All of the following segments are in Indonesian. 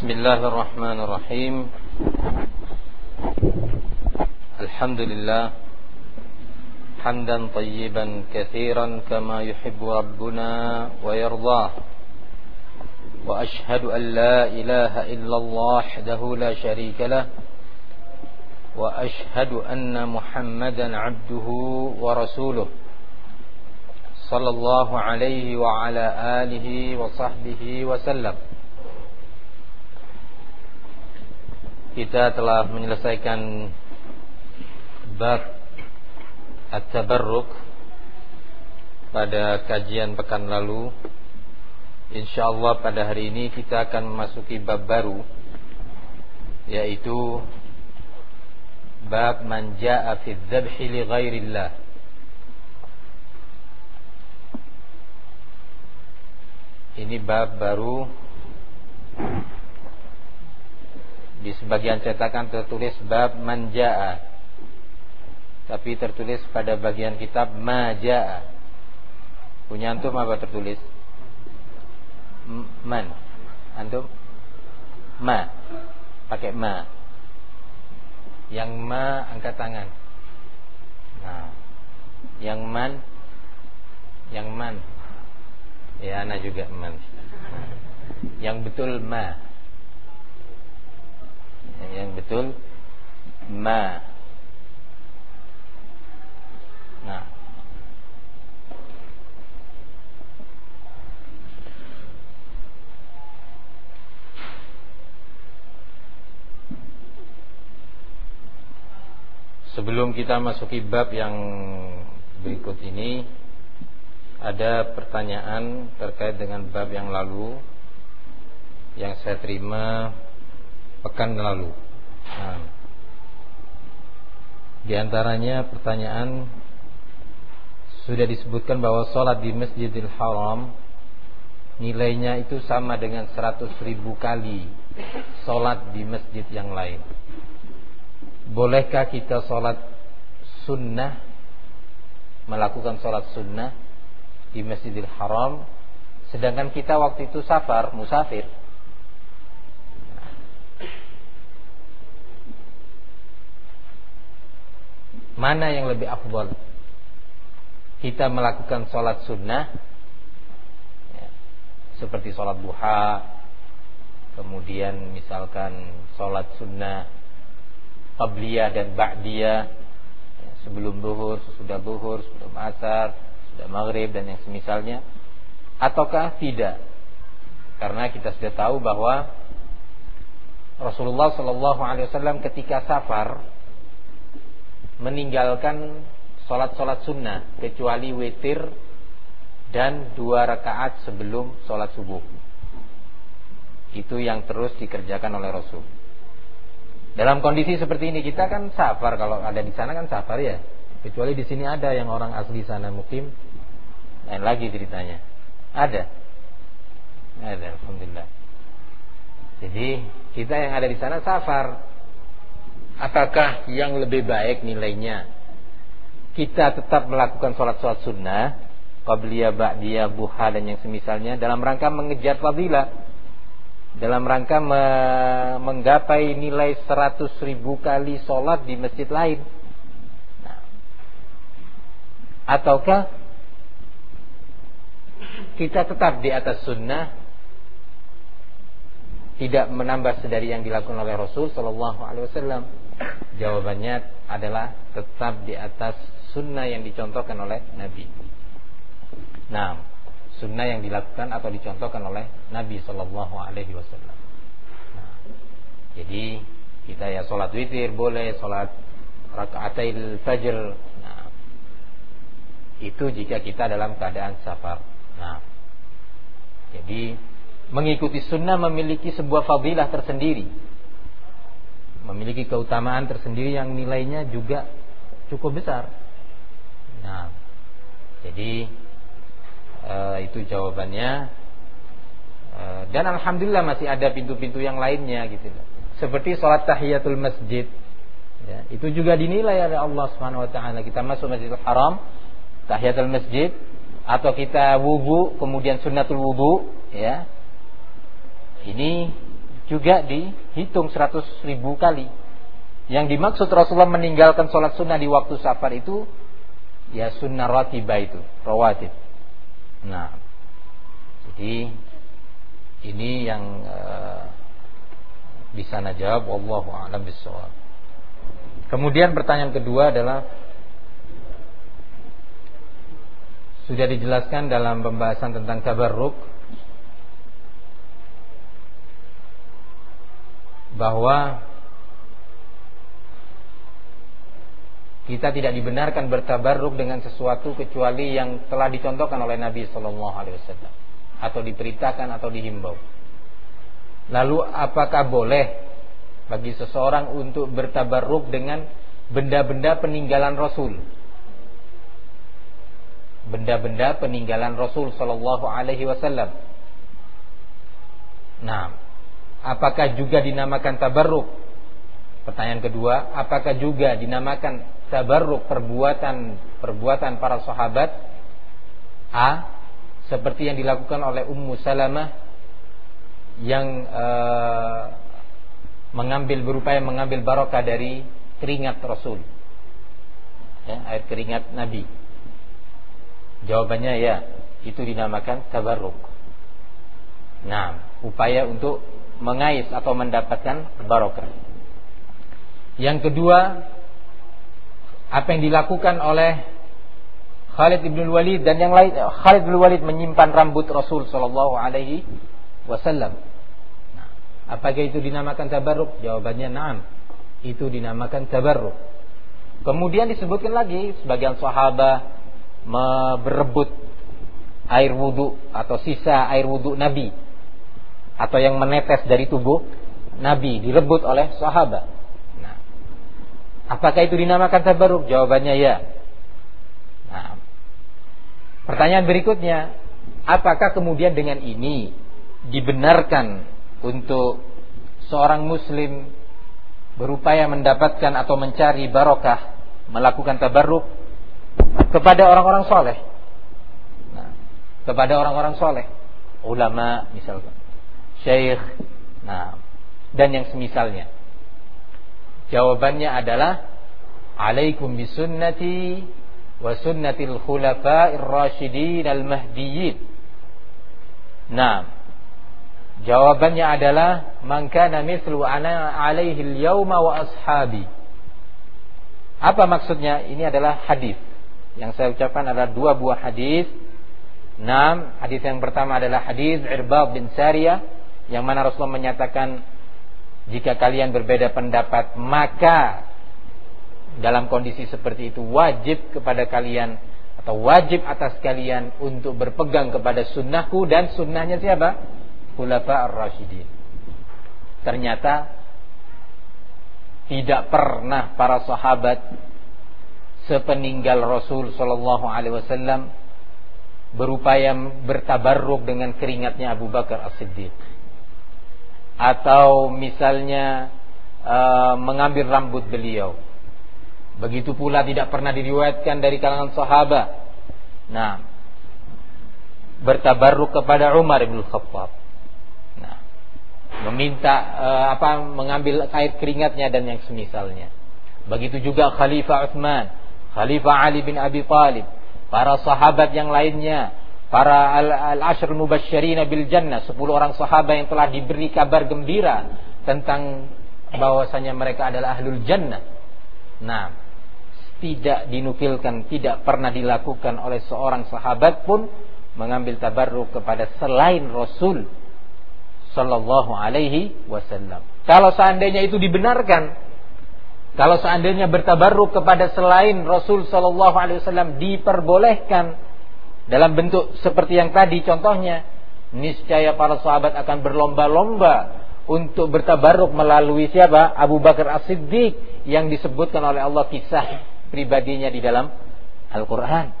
بسم الله الرحمن الرحيم. الحمد لله. حمدا طيبا كثيرا كما يحب ربنا ويرضاه. وأشهد أن لا إله إلا الله وحده لا شريك له. وأشهد أن محمدا عبده ورسوله. صلى الله عليه وعلى آله وصحبه وسلم. Kita telah menyelesaikan bab At-Tabarruk pada kajian pekan lalu. Insyaallah pada hari ini kita akan memasuki bab baru yaitu bab man jaa fi dzabhi li ghairillah. Ini bab baru di sebagian cetakan tertulis bab manjaa. Tapi tertulis pada bagian kitab majaa. Punya antum apa tertulis? Man. Antum? Ma. Pakai ma. Yang ma angkat tangan. Nah. Yang man yang man. Ya, ana juga man. Yang betul ma yang betul. Ma. Nah Sebelum kita masuki bab yang berikut ini Ada pertanyaan terkait dengan bab yang lalu Yang saya terima pekan lalu. Nah, di antaranya pertanyaan sudah disebutkan bahwa sholat di Masjidil Haram nilainya itu sama dengan 100 ribu kali sholat di masjid yang lain. Bolehkah kita sholat sunnah melakukan sholat sunnah di Masjidil Haram sedangkan kita waktu itu safar musafir Mana yang lebih afdal? Kita melakukan sholat sunnah ya, Seperti sholat duha Kemudian misalkan sholat sunnah Qabliyah dan Ba'diyah ya, Sebelum duhur, sesudah duhur, sebelum asar Sudah maghrib dan yang semisalnya Ataukah tidak Karena kita sudah tahu bahwa Rasulullah Shallallahu Alaihi Wasallam ketika safar meninggalkan sholat-sholat sunnah kecuali witir dan dua rakaat sebelum sholat subuh. Itu yang terus dikerjakan oleh Rasul. Dalam kondisi seperti ini kita kan safar kalau ada di sana kan safar ya. Kecuali di sini ada yang orang asli sana mukim. Lain lagi ceritanya. Ada. Ada, alhamdulillah. Jadi kita yang ada di sana safar Apakah yang lebih baik nilainya? Kita tetap melakukan sholat-sholat sunnah Qabliyah, Ba'diyah, Buha dan yang semisalnya Dalam rangka mengejar fadilah. Dalam rangka me menggapai nilai 100 ribu kali sholat di masjid lain. Nah. Ataukah Kita tetap di atas sunnah tidak menambah sedari yang dilakukan oleh Rasul Shallallahu Alaihi Wasallam Jawabannya adalah tetap di atas sunnah yang dicontohkan oleh Nabi. Nah, sunnah yang dilakukan atau dicontohkan oleh Nabi Shallallahu Alaihi Wasallam. Nah, jadi kita ya sholat witir boleh, sholat rakaatil fajr. Nah, itu jika kita dalam keadaan safar. Nah, jadi mengikuti sunnah memiliki sebuah fadilah tersendiri memiliki keutamaan tersendiri yang nilainya juga cukup besar. Nah, jadi e, itu jawabannya. E, dan alhamdulillah masih ada pintu-pintu yang lainnya gitu. Seperti sholat tahiyatul masjid. Ya, itu juga dinilai oleh Allah Subhanahu wa taala. Kita masuk Masjidil Haram, tahiyatul masjid atau kita wudu kemudian sunnatul wudu ya. Ini juga dihitung 100 ribu kali. Yang dimaksud Rasulullah meninggalkan sholat sunnah di waktu safar itu ya sunnah ratibah itu, rawatib. Nah, jadi ini yang uh, bisa najawab wallahu a'lam bissawab. Kemudian pertanyaan kedua adalah sudah dijelaskan dalam pembahasan tentang tabarruk bahwa kita tidak dibenarkan bertabarruk dengan sesuatu kecuali yang telah dicontohkan oleh Nabi Shallallahu Alaihi Wasallam atau diperintahkan atau dihimbau. Lalu apakah boleh bagi seseorang untuk bertabarruk dengan benda-benda peninggalan Rasul? Benda-benda peninggalan Rasul Shallallahu Alaihi Wasallam. Nah, apakah juga dinamakan tabarruk? Pertanyaan kedua, apakah juga dinamakan tabarruk perbuatan perbuatan para sahabat? A. Seperti yang dilakukan oleh Ummu Salamah yang uh, mengambil berupaya mengambil barokah dari keringat Rasul. Ya, air keringat Nabi. Jawabannya ya, itu dinamakan tabarruk. Nah, upaya untuk mengais atau mendapatkan barokah. Yang kedua, apa yang dilakukan oleh Khalid bin Walid dan yang lain Khalid bin Walid menyimpan rambut Rasul sallallahu alaihi wasallam. Nah, apakah itu dinamakan tabarruk? Jawabannya na'am. Itu dinamakan tabarruk. Kemudian disebutkan lagi sebagian sahabat berebut air wudhu atau sisa air wudhu Nabi atau yang menetes dari tubuh Nabi direbut oleh sahabat. Nah, apakah itu dinamakan tabaruk? Jawabannya ya. Nah, pertanyaan berikutnya, apakah kemudian dengan ini dibenarkan untuk seorang muslim berupaya mendapatkan atau mencari barokah melakukan tabarruk kepada orang-orang soleh? Nah, kepada orang-orang soleh, ulama misalkan syekh, nah, dan yang semisalnya. Jawabannya adalah alaikum bisunnati wa sunnatil khulafa'ir rasyidin al-mahdiyyin. Nah, jawabannya adalah man kana mithlu ana alaihi al-yawma wa ashabi. Apa maksudnya? Ini adalah hadis. Yang saya ucapkan adalah dua buah hadis. Enam, hadis yang pertama adalah hadis Irbad bin Sariyah yang mana Rasulullah menyatakan jika kalian berbeda pendapat maka dalam kondisi seperti itu wajib kepada kalian atau wajib atas kalian untuk berpegang kepada sunnahku dan sunnahnya siapa? Khulafa ar-Rashidin. Ternyata tidak pernah para sahabat sepeninggal Rasul Shallallahu Alaihi Wasallam berupaya bertabarruk dengan keringatnya Abu Bakar As-Siddiq atau misalnya uh, mengambil rambut beliau. Begitu pula tidak pernah diriwayatkan dari kalangan sahabat. Nah, bertabarruk kepada Umar bin Khattab. Nah, meminta uh, apa mengambil air keringatnya dan yang semisalnya. Begitu juga Khalifah Utsman, Khalifah Ali bin Abi Thalib, para sahabat yang lainnya para al-ashr mubasysyirin bil jannah, 10 orang sahabat yang telah diberi kabar gembira tentang bahwasanya mereka adalah ahlul jannah. Nah, tidak dinukilkan, tidak pernah dilakukan oleh seorang sahabat pun mengambil tabarruk kepada selain Rasul sallallahu alaihi wasallam. Kalau seandainya itu dibenarkan, kalau seandainya bertabarruk kepada selain Rasul sallallahu alaihi wasallam diperbolehkan, dalam bentuk seperti yang tadi contohnya niscaya para sahabat akan berlomba-lomba untuk bertabaruk melalui siapa? Abu Bakar As-Siddiq yang disebutkan oleh Allah kisah pribadinya di dalam Al-Qur'an.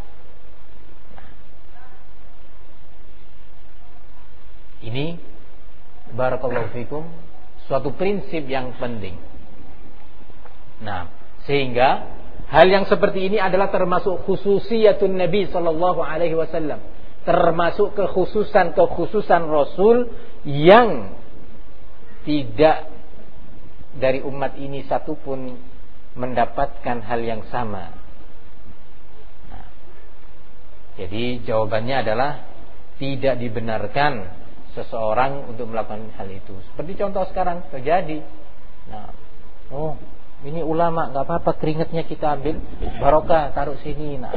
Ini barakallahu fikum suatu prinsip yang penting. Nah sehingga Hal yang seperti ini adalah termasuk khususiyatun Nabi sallallahu alaihi wasallam. Termasuk kekhususan-kekhususan Rasul yang tidak dari umat ini satupun mendapatkan hal yang sama. Nah, jadi jawabannya adalah tidak dibenarkan seseorang untuk melakukan hal itu. Seperti contoh sekarang terjadi. Nah, oh ini ulama nggak apa-apa keringatnya kita ambil barokah taruh sini. Nah,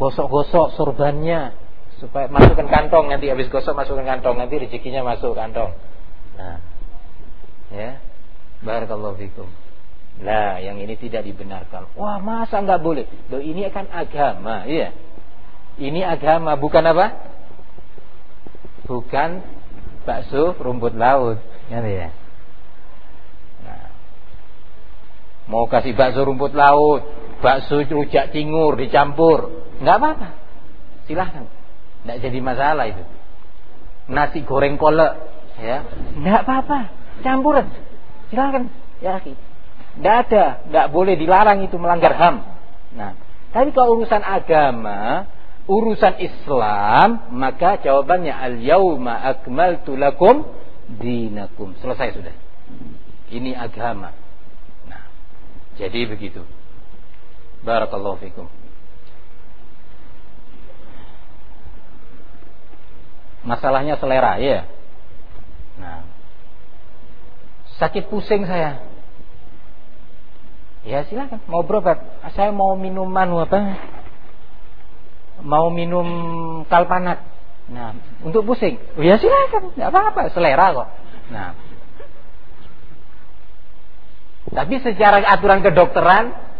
gosok-gosok sorbannya supaya masukkan kantong nanti habis gosok masukkan kantong nanti rezekinya masuk kantong. Nah, ya, barakallahu fikum. Nah, yang ini tidak dibenarkan. Wah, masa nggak boleh? Do ini akan agama, iya. Ini agama, bukan apa? Bukan bakso rumput laut, ya, ya. Nah, mau kasih bakso rumput laut, bakso rujak cingur dicampur, nggak apa-apa. Silahkan tidak jadi masalah itu. Nasi goreng kolek, ya, tidak apa-apa, campuran, silakan, ya Tidak ada, tidak boleh dilarang itu melanggar ham. Nah, tapi kalau urusan agama, urusan Islam, maka jawabannya al yauma akmaltu lakum dinakum. Selesai sudah. Ini agama. Jadi begitu. Barakallahu fikum. Masalahnya selera, ya. Nah. Sakit pusing saya. Ya silakan, mau berobat. Saya mau minuman apa? Mau minum kalpanat. Nah, untuk pusing. Ya silakan, enggak apa-apa, selera kok. Nah. Tapi secara aturan kedokteran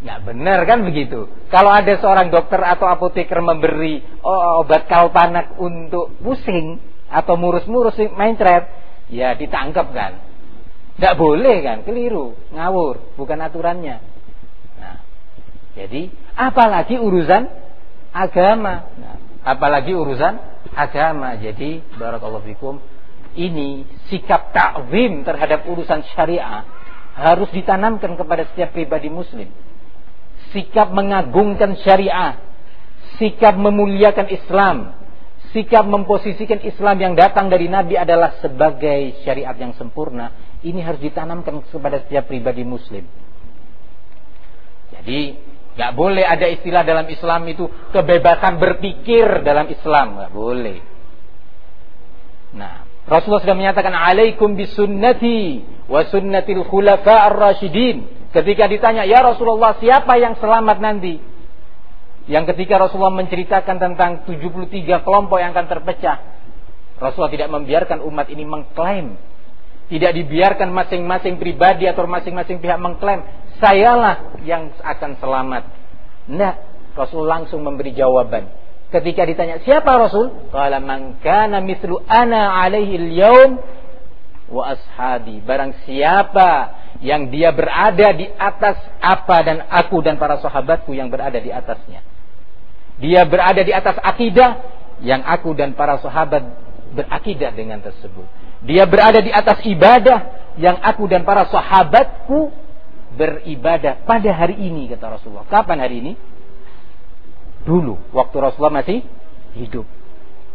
Nggak benar kan begitu. Kalau ada seorang dokter atau apoteker memberi oh, obat kalpanak untuk pusing atau murus-murus mencret, ya ditangkap kan. Nggak boleh kan, keliru, ngawur, bukan aturannya. Nah, jadi apalagi urusan agama. Nah, apalagi urusan agama. Jadi barakallahu fikum ini sikap takzim terhadap urusan syariah harus ditanamkan kepada setiap pribadi muslim sikap mengagungkan syariah, sikap memuliakan Islam, sikap memposisikan Islam yang datang dari Nabi adalah sebagai syariat yang sempurna, ini harus ditanamkan kepada setiap pribadi muslim. Jadi, nggak boleh ada istilah dalam Islam itu kebebasan berpikir dalam Islam, nggak boleh. Nah, Rasulullah sudah menyatakan alaikum bisunnati wa sunnatil khulafa ar-rasyidin Ketika ditanya, "Ya Rasulullah, siapa yang selamat nanti?" Yang ketika Rasulullah menceritakan tentang 73 kelompok yang akan terpecah, Rasulullah tidak membiarkan umat ini mengklaim. Tidak dibiarkan masing-masing pribadi atau masing-masing pihak mengklaim, "Sayalah yang akan selamat." Nah, Rasul langsung memberi jawaban. Ketika ditanya, "Siapa Rasul?" Qala man kana mithlu ana alaihi al-yaum wa ashabi. Barang siapa yang dia berada di atas apa dan aku dan para sahabatku yang berada di atasnya. Dia berada di atas akidah yang aku dan para sahabat berakidah dengan tersebut. Dia berada di atas ibadah yang aku dan para sahabatku beribadah pada hari ini kata Rasulullah. Kapan hari ini? Dulu waktu Rasulullah masih hidup.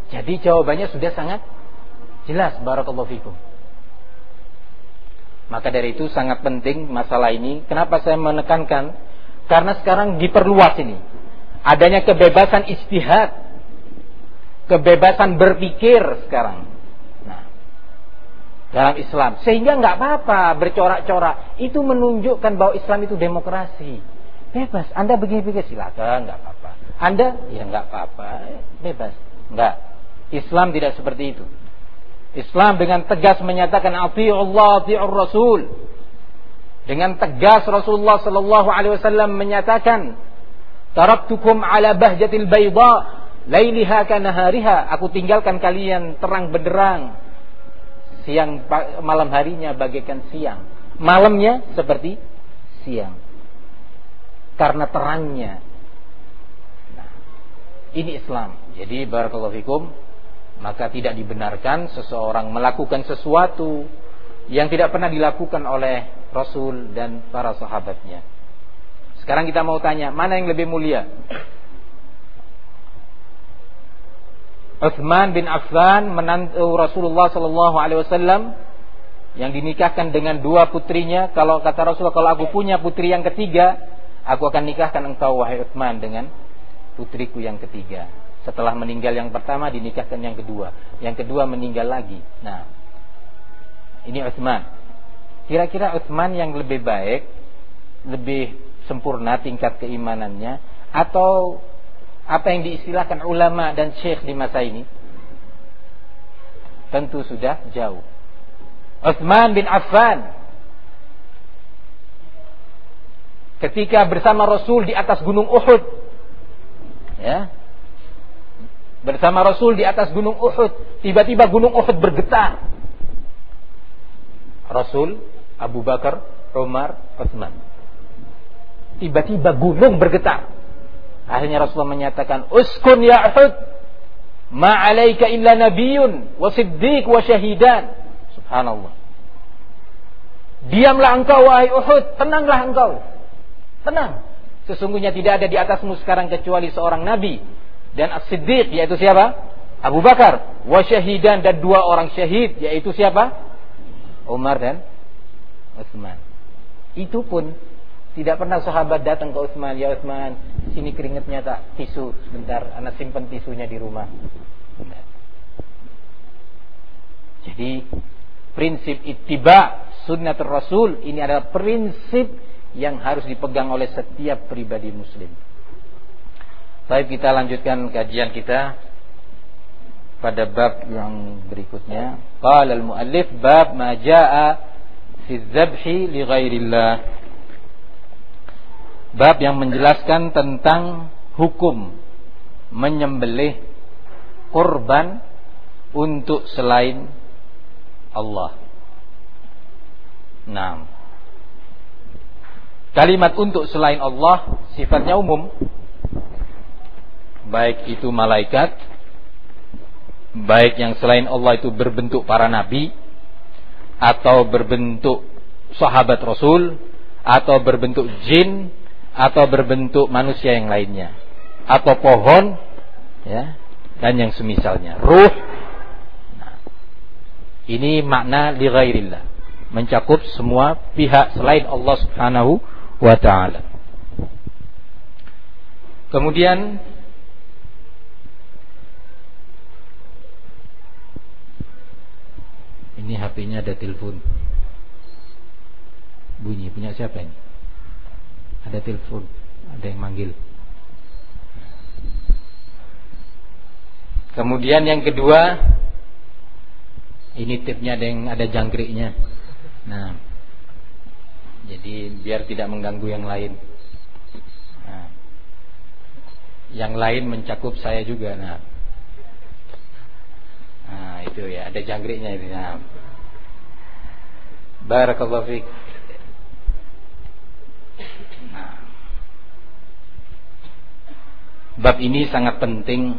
Jadi jawabannya sudah sangat jelas barakallahu fikum. Maka dari itu sangat penting masalah ini. Kenapa saya menekankan? Karena sekarang diperluas ini. Adanya kebebasan istihad. Kebebasan berpikir sekarang. Nah, dalam Islam. Sehingga nggak apa-apa bercorak-corak. Itu menunjukkan bahwa Islam itu demokrasi. Bebas. Anda begini-begini silakan, nggak apa-apa. Anda ya nggak apa-apa, bebas. Nggak. Islam tidak seperti itu. Islam dengan tegas menyatakan Allah, ati'ur rasul. Dengan tegas Rasulullah sallallahu alaihi wasallam menyatakan, "Taraktukum ala bahjatil bayda, lailiha kanahariha." Aku tinggalkan kalian terang benderang. Siang malam harinya bagaikan siang. Malamnya seperti siang. Karena terangnya. Ini Islam. Jadi barakallahu fikum maka tidak dibenarkan seseorang melakukan sesuatu yang tidak pernah dilakukan oleh Rasul dan para sahabatnya. Sekarang kita mau tanya, mana yang lebih mulia? Uthman bin Affan menantu Rasulullah sallallahu alaihi wasallam yang dinikahkan dengan dua putrinya. Kalau kata Rasulullah, kalau aku punya putri yang ketiga, aku akan nikahkan engkau wahai Uthman dengan putriku yang ketiga. Setelah meninggal yang pertama dinikahkan yang kedua, yang kedua meninggal lagi. Nah, ini Uthman. Kira-kira Uthman yang lebih baik, lebih sempurna tingkat keimanannya atau apa yang diistilahkan ulama dan syekh di masa ini? Tentu sudah jauh. Uthman bin Affan ketika bersama Rasul di atas gunung Uhud ya bersama Rasul di atas gunung Uhud tiba-tiba gunung Uhud bergetar Rasul Abu Bakar Umar Uthman tiba-tiba gunung bergetar Akhirnya Rasulullah menyatakan, "Uskun ya Uhud, ma 'alaika illa nabiyyun wa siddiq wa syahidan." Subhanallah. Diamlah engkau wahai Uhud, tenanglah engkau. Tenang. Sesungguhnya tidak ada di atasmu sekarang kecuali seorang nabi dan as-siddiq yaitu siapa? Abu Bakar, wa syahidan dan dua orang syahid yaitu siapa? Umar dan Utsman. Itu pun tidak pernah sahabat datang ke Utsman, ya Utsman, sini keringetnya tak tisu sebentar, anak simpan tisunya di rumah. Jadi prinsip ittiba sunnah Rasul ini adalah prinsip yang harus dipegang oleh setiap pribadi muslim. Baik kita lanjutkan kajian kita pada bab yang berikutnya. Qala al-muallif bab ma jaa fi dzabhi li ghairillah. Bab yang menjelaskan tentang hukum menyembelih kurban untuk selain Allah. Nah, kalimat untuk selain Allah sifatnya umum. Baik itu malaikat, baik yang selain Allah itu berbentuk para nabi atau berbentuk sahabat Rasul atau berbentuk jin atau berbentuk manusia yang lainnya. Atau pohon ya dan yang semisalnya. Ruh. Nah, ini makna li mencakup semua pihak selain Allah Subhanahu wa taala kemudian ini HP-nya ada telepon bunyi punya siapa ini ada telepon, ada yang manggil. Kemudian yang kedua, ini tipnya ada yang ada jangkriknya. Nah, jadi biar tidak mengganggu yang lain. Nah, yang lain mencakup saya juga. Nah, nah itu ya ada jangkriknya itu. Nah, Barakallahu fiik. Bab ini sangat penting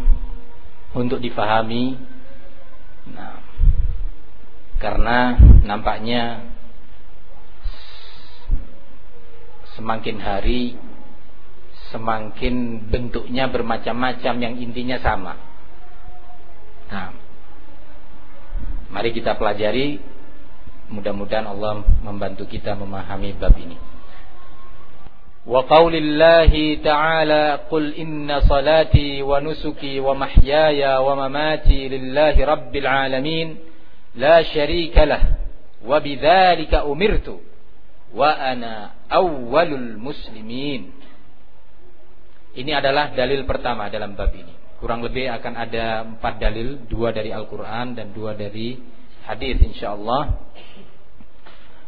untuk difahami. Nah, karena nampaknya semakin hari semakin bentuknya bermacam-macam yang intinya sama. Nah, mari kita pelajari mudah-mudahan Allah membantu kita memahami bab ini. Wa qaulillahi ta'ala qul inna salati wa nusuki wa mahyaya wa mamati lillahi rabbil alamin la syarika lah wa bidzalika umirtu wa ana awwalul muslimin. Ini adalah dalil pertama dalam bab ini. Kurang lebih akan ada empat dalil, dua dari Al-Quran dan dua dari hadis, insya Allah.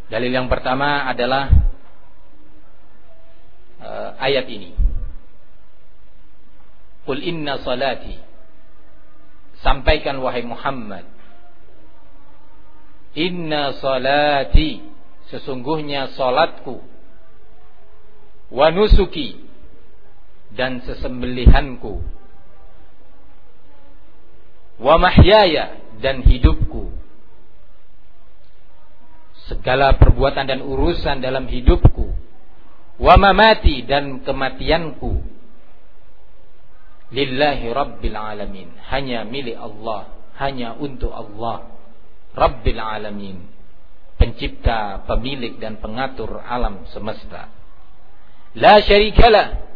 Dalil yang pertama adalah uh, ayat ini. Qul inna salati Sampaikan wahai Muhammad Inna salati Sesungguhnya salatku Wa nusuki Dan sesembelihanku Wa mahyaya Dan hidupku. Segala perbuatan dan urusan dalam hidupku wa mamati dan kematianku lillahi rabbil alamin. Hanya milik Allah hanya untuk Allah rabbil alamin pencipta pemilik dan pengatur alam semesta. La syarikalah.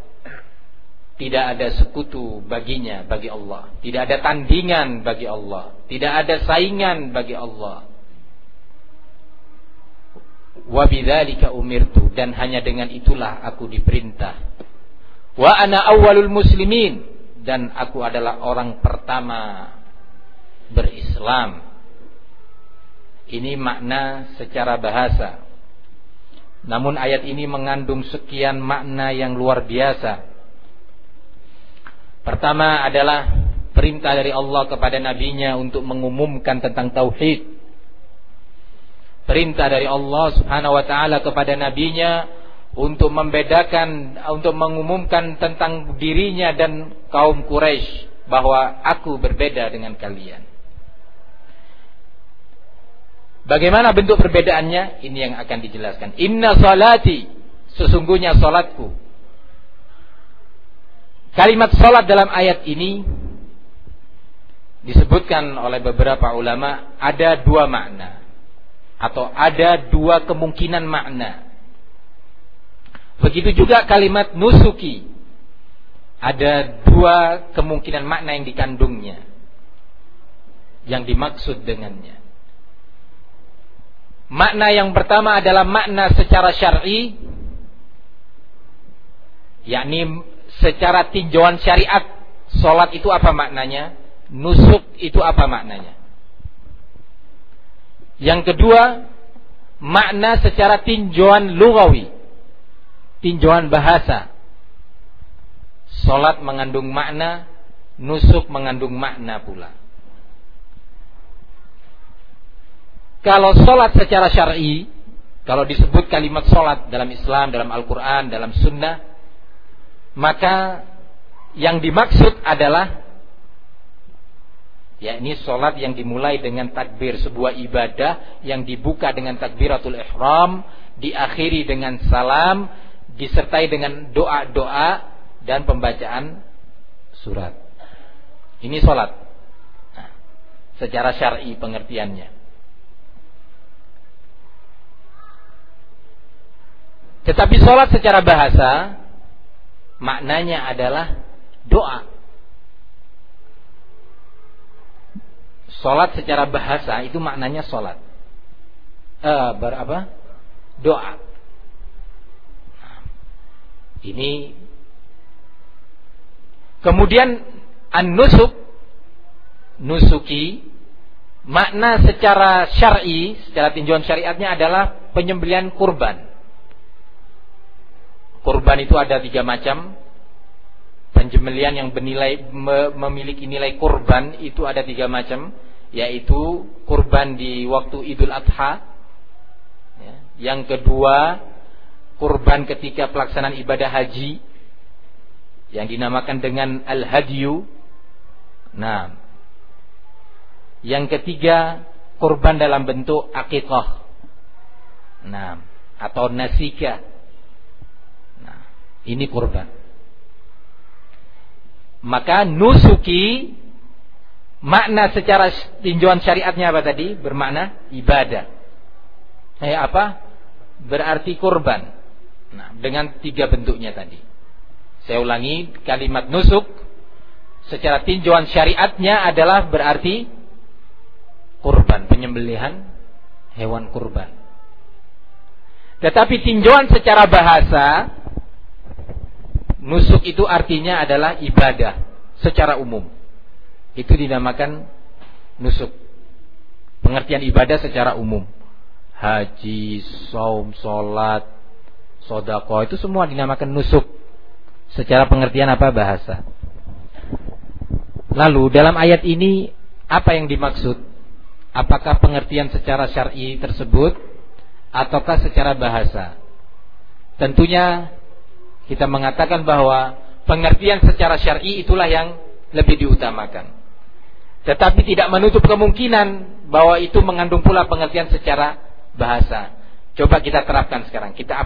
Tidak ada sekutu baginya bagi Allah. Tidak ada tandingan bagi Allah. Tidak ada saingan bagi Allah. Wa bidzalika umirtu. Dan hanya dengan itulah aku diperintah. Wa ana awwalul muslimin. Dan aku adalah orang pertama berislam. Ini makna secara bahasa. Namun ayat ini mengandung sekian makna yang luar biasa. Pertama adalah perintah dari Allah kepada nabinya untuk mengumumkan tentang tauhid. Perintah dari Allah Subhanahu wa taala kepada nabinya untuk membedakan untuk mengumumkan tentang dirinya dan kaum Quraisy bahwa aku berbeda dengan kalian. Bagaimana bentuk perbedaannya? Ini yang akan dijelaskan. Inna salati sesungguhnya salatku. Kalimat salat dalam ayat ini disebutkan oleh beberapa ulama ada dua makna atau ada dua kemungkinan makna. Begitu juga kalimat nusuki. Ada dua kemungkinan makna yang dikandungnya. Yang dimaksud dengannya. Makna yang pertama adalah makna secara syar'i yakni secara tinjauan syariat salat itu apa maknanya? Nusuk itu apa maknanya? Yang kedua, makna secara tinjauan lugawi tinjauan bahasa. Solat mengandung makna, nusuk mengandung makna pula. Kalau solat secara syar'i, kalau disebut kalimat solat dalam Islam, dalam Al-Quran, dalam Sunnah, maka yang dimaksud adalah ya ini solat yang dimulai dengan takbir sebuah ibadah yang dibuka dengan takbiratul ihram diakhiri dengan salam disertai dengan doa-doa dan pembacaan surat. Ini sholat. Nah, secara syar'i pengertiannya. Tetapi sholat secara bahasa maknanya adalah doa. Sholat secara bahasa itu maknanya sholat. Eh, berapa? Doa. Ini kemudian an-nusuk nusuki makna secara syar'i, secara tinjauan syariatnya adalah penyembelian kurban. Kurban itu ada tiga macam. Penyembelian yang bernilai memiliki nilai kurban itu ada tiga macam, yaitu kurban di waktu Idul Adha. Ya. Yang kedua kurban ketika pelaksanaan ibadah haji yang dinamakan dengan al-hadyu. Nah, yang ketiga kurban dalam bentuk akikah. Nah, atau nasika. Ini kurban. Maka nusuki makna secara tinjauan syariatnya apa tadi? Bermakna ibadah. Eh apa? Berarti kurban. Nah, dengan tiga bentuknya tadi. Saya ulangi, kalimat nusuk secara tinjauan syariatnya adalah berarti kurban, penyembelihan hewan kurban. Tetapi tinjauan secara bahasa nusuk itu artinya adalah ibadah secara umum. Itu dinamakan nusuk. Pengertian ibadah secara umum. Haji, saum, solat, sodako itu semua dinamakan nusuk secara pengertian apa bahasa. Lalu dalam ayat ini apa yang dimaksud? Apakah pengertian secara syar'i tersebut ataukah secara bahasa? Tentunya kita mengatakan bahwa pengertian secara syar'i itulah yang lebih diutamakan. Tetapi tidak menutup kemungkinan bahwa itu mengandung pula pengertian secara bahasa. Coba kita terapkan sekarang. Kita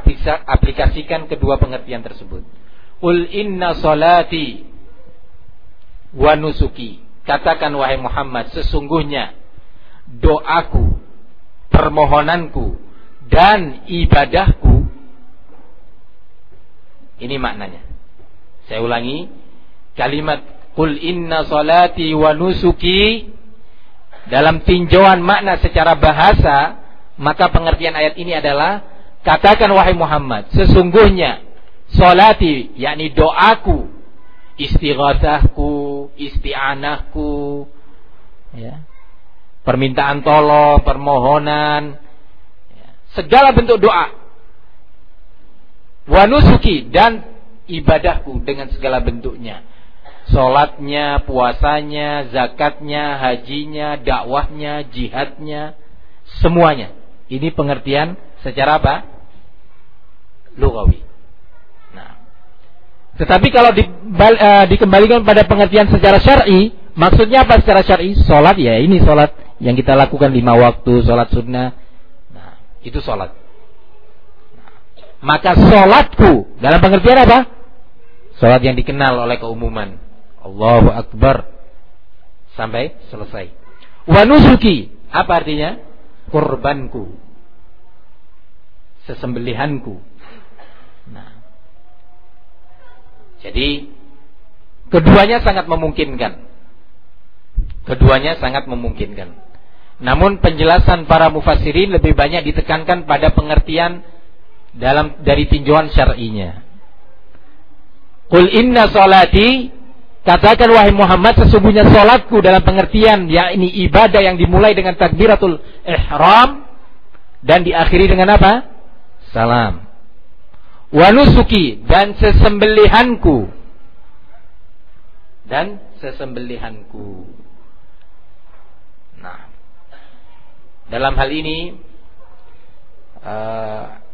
aplikasikan kedua pengertian tersebut. Ul inna salati. wa nusuki. Katakan wahai Muhammad, sesungguhnya doaku, permohonanku dan ibadahku ini maknanya. Saya ulangi kalimat Qul inna salati wa nusuki dalam tinjauan makna secara bahasa maka pengertian ayat ini adalah katakan wahai Muhammad sesungguhnya salati yakni doaku istighatsahku isti'anahku ya permintaan tolong permohonan ya. segala bentuk doa wanusuki dan ibadahku dengan segala bentuknya. Solatnya, puasanya, zakatnya, hajinya, dakwahnya, jihadnya, semuanya. Ini pengertian secara apa? Lugawi. Nah, tetapi kalau uh, dikembalikan pada pengertian secara syar'i, maksudnya apa secara syar'i? Solat ya, ini solat yang kita lakukan lima waktu, solat sunnah. Nah, itu solat maka sholatku dalam pengertian apa? Sholat yang dikenal oleh keumuman. Allahu Akbar sampai selesai. Wanusuki apa artinya? Kurbanku, sesembelihanku. Nah, jadi keduanya sangat memungkinkan. Keduanya sangat memungkinkan. Namun penjelasan para mufassirin lebih banyak ditekankan pada pengertian dalam dari tinjauan syar'inya. Qul inna salati katakan wahai Muhammad sesungguhnya salatku dalam pengertian yakni ibadah yang dimulai dengan takbiratul ihram dan diakhiri dengan apa? Salam. Wa nusuki dan sesembelihanku dan sesembelihanku. Nah, dalam hal ini uh,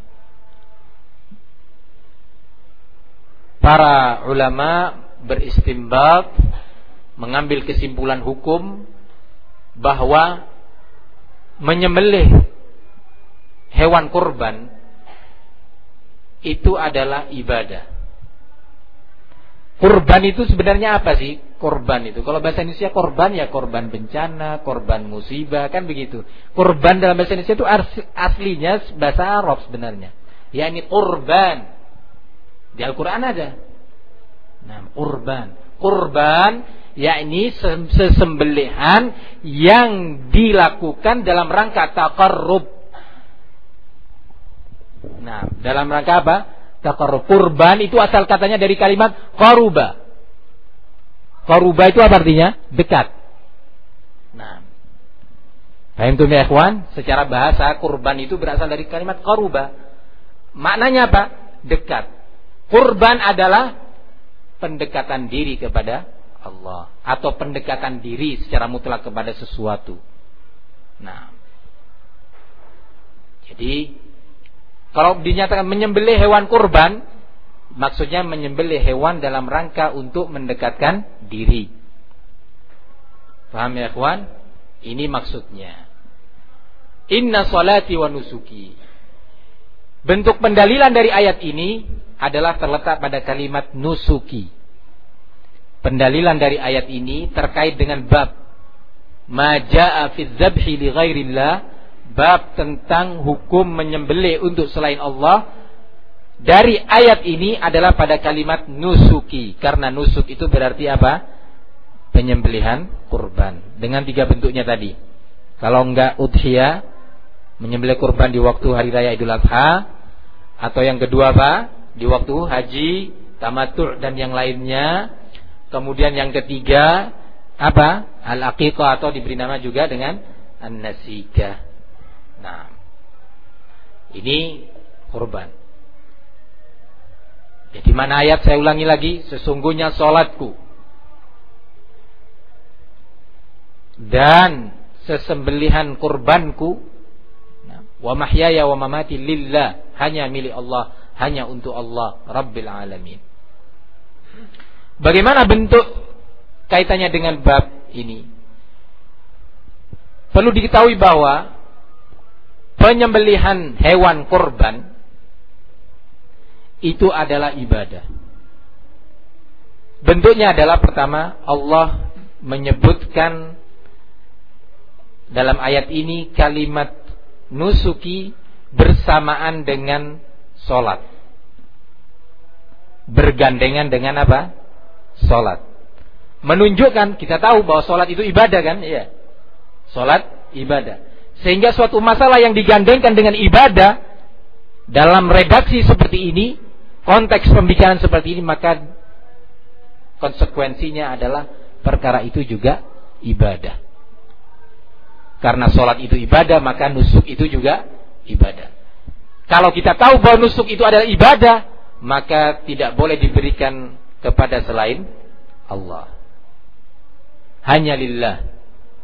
para ulama beristimbat mengambil kesimpulan hukum bahwa menyembelih hewan kurban itu adalah ibadah. Kurban itu sebenarnya apa sih? Korban itu. Kalau bahasa Indonesia korban ya korban bencana, korban musibah, kan begitu. Korban dalam bahasa Indonesia itu aslinya bahasa Arab sebenarnya. Ya ini korban. Di Al-Quran ada. Nah, kurban. Kurban yakni sesembelihan yang dilakukan dalam rangka takarrub. Nah, dalam rangka apa? Takarrub. Kurban itu asal katanya dari kalimat qaruba. Qaruba itu apa artinya? Dekat. Nah, Paham tuh ya ikhwan? Secara bahasa kurban itu berasal dari kalimat qaruba. Maknanya apa? Dekat. Kurban adalah pendekatan diri kepada Allah atau pendekatan diri secara mutlak kepada sesuatu. Nah, jadi kalau dinyatakan menyembelih hewan kurban, maksudnya menyembelih hewan dalam rangka untuk mendekatkan diri. Paham ya, kawan? Ini maksudnya. Inna salati wa nusuki. Bentuk pendalilan dari ayat ini adalah terletak pada kalimat nusuki. Pendalilan dari ayat ini terkait dengan bab maja'a fi dzabhi li ghairillah, bab tentang hukum menyembelih untuk selain Allah. Dari ayat ini adalah pada kalimat nusuki karena nusuk itu berarti apa? Penyembelihan kurban dengan tiga bentuknya tadi. Kalau enggak udhiyah menyembelih kurban di waktu hari raya Idul Adha atau yang kedua apa? Di waktu haji, tamatur dan yang lainnya. Kemudian yang ketiga apa? Al-aqiqah atau diberi nama juga dengan an-nasikah. Nah, ini kurban. Jadi mana ayat saya ulangi lagi, sesungguhnya solatku dan sesembelihan kurbanku nah, wa mahyaya wa mamati lillah hanya milik Allah hanya untuk Allah Rabbil Alamin. Bagaimana bentuk kaitannya dengan bab ini? Perlu diketahui bahwa penyembelihan hewan korban itu adalah ibadah. Bentuknya adalah pertama Allah menyebutkan dalam ayat ini kalimat nusuki bersamaan dengan solat. Bergandengan dengan apa? Solat. Menunjukkan kita tahu bahwa solat itu ibadah kan? Iya. Solat ibadah. Sehingga suatu masalah yang digandengkan dengan ibadah dalam redaksi seperti ini, konteks pembicaraan seperti ini, maka konsekuensinya adalah perkara itu juga ibadah. Karena sholat itu ibadah, maka nusuk itu juga ibadah. Kalau kita tahu bahwa nusuk itu adalah ibadah, maka tidak boleh diberikan kepada selain Allah. Hanya lillah,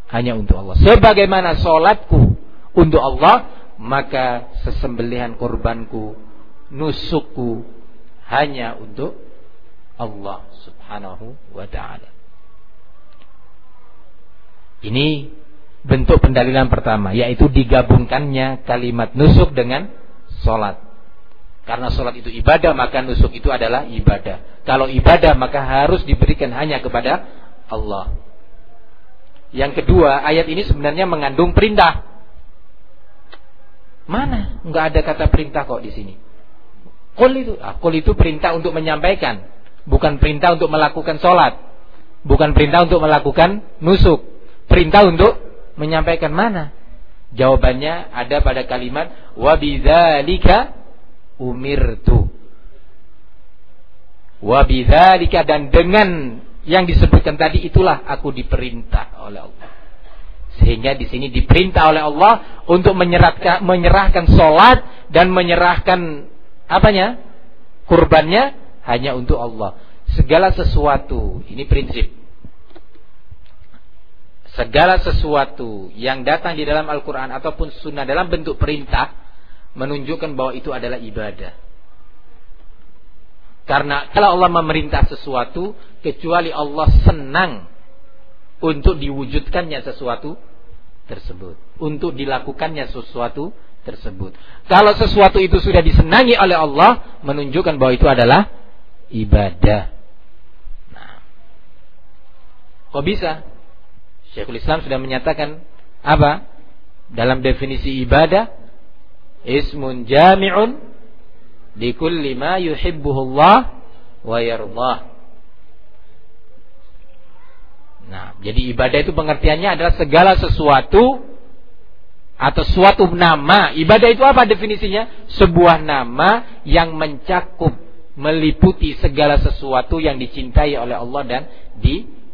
hanya untuk Allah. Sebagaimana sholatku untuk Allah, maka sesembelihan korbanku, nusukku hanya untuk Allah Subhanahu wa taala. Ini bentuk pendalilan pertama yaitu digabungkannya kalimat nusuk dengan solat. Karena solat itu ibadah maka nusuk itu adalah ibadah. Kalau ibadah maka harus diberikan hanya kepada Allah. Yang kedua ayat ini sebenarnya mengandung perintah. Mana? Enggak ada kata perintah kok di sini. Kul itu, ah, kul itu perintah untuk menyampaikan, bukan perintah untuk melakukan solat, bukan perintah untuk melakukan nusuk, perintah untuk menyampaikan mana? Jawabannya ada pada kalimat wa bidzalika umirtu. Wa bidzalika dan dengan yang disebutkan tadi itulah aku diperintah oleh Allah. Sehingga di sini diperintah oleh Allah untuk menyerahkan menyerahkan salat dan menyerahkan apanya? kurbannya hanya untuk Allah. Segala sesuatu, ini prinsip segala sesuatu yang datang di dalam Al-Quran ataupun sunnah dalam bentuk perintah menunjukkan bahwa itu adalah ibadah. Karena kalau Allah memerintah sesuatu, kecuali Allah senang untuk diwujudkannya sesuatu tersebut. Untuk dilakukannya sesuatu tersebut. Kalau sesuatu itu sudah disenangi oleh Allah, menunjukkan bahwa itu adalah ibadah. Nah, kok bisa? Syekhul Islam sudah menyatakan apa? Dalam definisi ibadah ismun jami'un di kulli ma yuhibbuhu Allah wa yardah. Nah, jadi ibadah itu pengertiannya adalah segala sesuatu atau suatu nama. Ibadah itu apa definisinya? Sebuah nama yang mencakup, meliputi segala sesuatu yang dicintai oleh Allah dan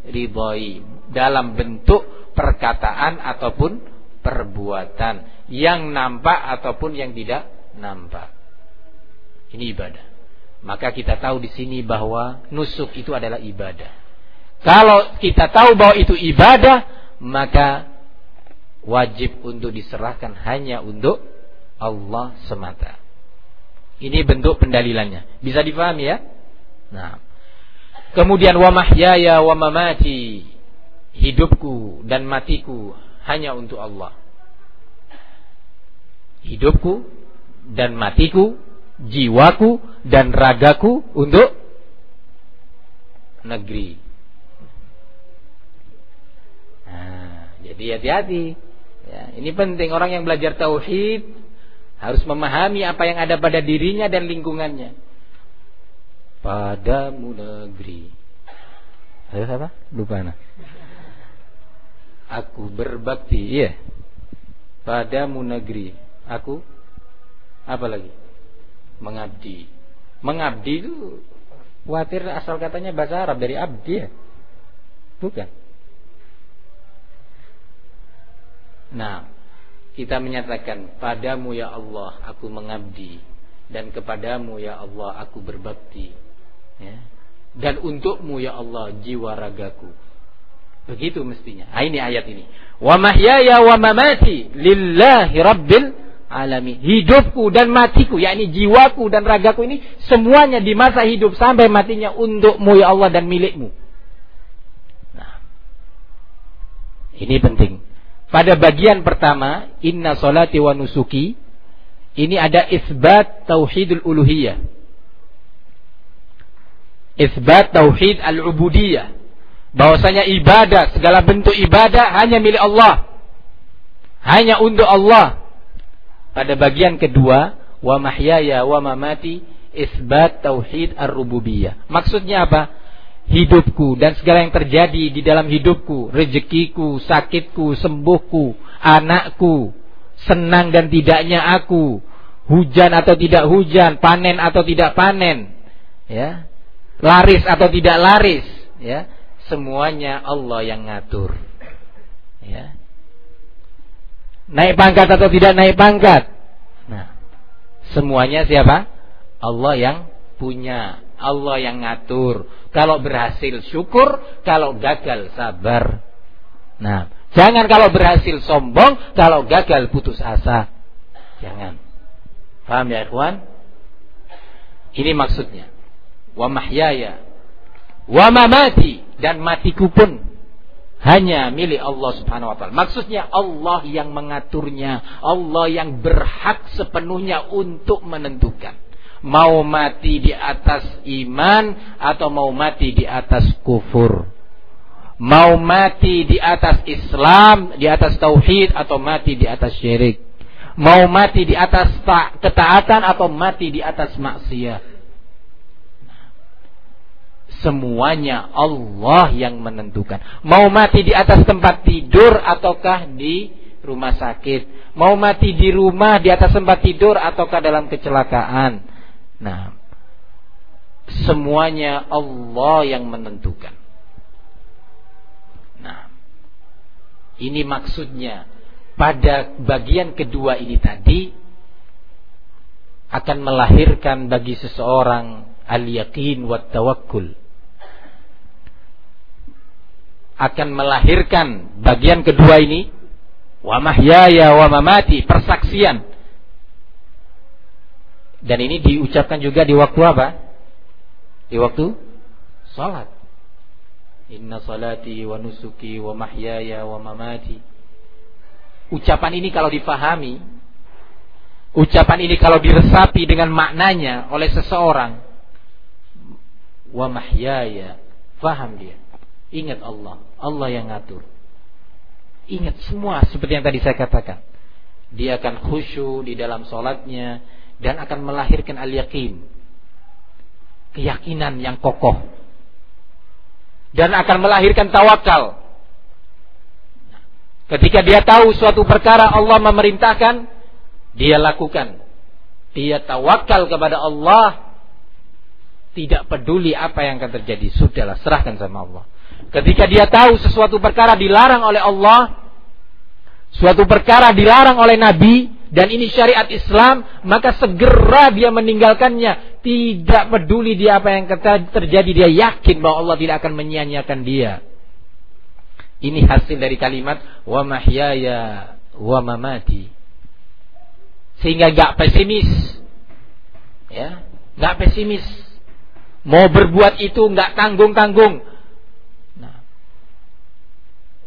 diridhoi dalam bentuk perkataan ataupun perbuatan yang nampak ataupun yang tidak nampak. Ini ibadah. Maka kita tahu di sini bahwa nusuk itu adalah ibadah. Kalau kita tahu bahwa itu ibadah, maka wajib untuk diserahkan hanya untuk Allah semata. Ini bentuk pendalilannya. Bisa difahami ya? Nah. Kemudian wa mahyaya wa mamati hidupku dan matiku hanya untuk Allah. Hidupku dan matiku, jiwaku dan ragaku untuk negeri. Nah, jadi hati-hati. Ya, ini penting orang yang belajar tauhid harus memahami apa yang ada pada dirinya dan lingkungannya. Padamu negeri. Ayo apa? Lupa nah aku berbakti. Iya. Padamu negeri. Aku apa lagi? Mengabdi. Mengabdi itu khawatir asal katanya bahasa Arab dari abdi ya? Bukan. Nah kita menyatakan padamu ya Allah aku mengabdi. Dan kepadamu ya Allah aku berbakti ya. dan untukmu ya Allah jiwa ragaku Begitu mestinya. Nah, ini ayat ini. Wa mahyaya wa mamati lillahi rabbil alamin. Hidupku dan matiku, yakni jiwaku dan ragaku ini semuanya di masa hidup sampai matinya untukmu ya Allah dan milikmu. Nah. Ini penting. Pada bagian pertama, inna salati wa nusuki, ini ada isbat tauhidul uluhiyah. Isbat tauhid al-ubudiyah. Bahwasanya ibadah, segala bentuk ibadah hanya milik Allah. Hanya untuk Allah. Pada bagian kedua, wa mahyaya wa mamati isbat tauhid ar-rububiyah. Maksudnya apa? Hidupku dan segala yang terjadi di dalam hidupku, rezekiku, sakitku, sembuhku, anakku, senang dan tidaknya aku, hujan atau tidak hujan, panen atau tidak panen, ya, laris atau tidak laris, ya, semuanya Allah yang ngatur, ya. Naik pangkat atau tidak naik pangkat, nah, semuanya siapa? Allah yang punya, Allah yang ngatur. Kalau berhasil syukur, kalau gagal sabar. Nah, jangan kalau berhasil sombong, kalau gagal putus asa. Jangan. Paham ya ikhwan? Ini maksudnya. Wa mahyaya wa mamati dan matiku pun hanya milik Allah Subhanahu wa taala. Maksudnya Allah yang mengaturnya, Allah yang berhak sepenuhnya untuk menentukan mau mati di atas iman atau mau mati di atas kufur. Mau mati di atas Islam, di atas tauhid atau mati di atas syirik. Mau mati di atas ketaatan atau mati di atas maksiat. Semuanya Allah yang menentukan. Mau mati di atas tempat tidur ataukah di rumah sakit. Mau mati di rumah di atas tempat tidur ataukah dalam kecelakaan Nah, semuanya Allah yang menentukan. Nah, ini maksudnya pada bagian kedua ini tadi akan melahirkan bagi seseorang al-yaqin wa tawakkul. Akan melahirkan bagian kedua ini wa mahyaya wa mamati persaksian dan ini diucapkan juga di waktu apa? Di waktu salat. Inna salati wa nusuki wa mahyaya wa mamati. Ucapan ini kalau difahami, ucapan ini kalau diresapi dengan maknanya oleh seseorang, wa mahyaya, faham dia. Ingat Allah, Allah yang ngatur. Ingat semua seperti yang tadi saya katakan. Dia akan khusyuk di dalam sholatnya, dan akan melahirkan al-yakin. Keyakinan yang kokoh. Dan akan melahirkan tawakal. Ketika dia tahu suatu perkara Allah memerintahkan, dia lakukan. Dia tawakal kepada Allah, tidak peduli apa yang akan terjadi. Sudahlah, serahkan sama Allah. Ketika dia tahu sesuatu perkara dilarang oleh Allah, suatu perkara dilarang oleh Nabi, dan ini syariat Islam, maka segera dia meninggalkannya. Tidak peduli dia apa yang terjadi, dia yakin bahwa Allah tidak akan menyia-nyiakan dia. Ini hasil dari kalimat wa mahyaya wa mamati. Sehingga gak pesimis. Ya, gak pesimis. Mau berbuat itu gak tanggung-tanggung.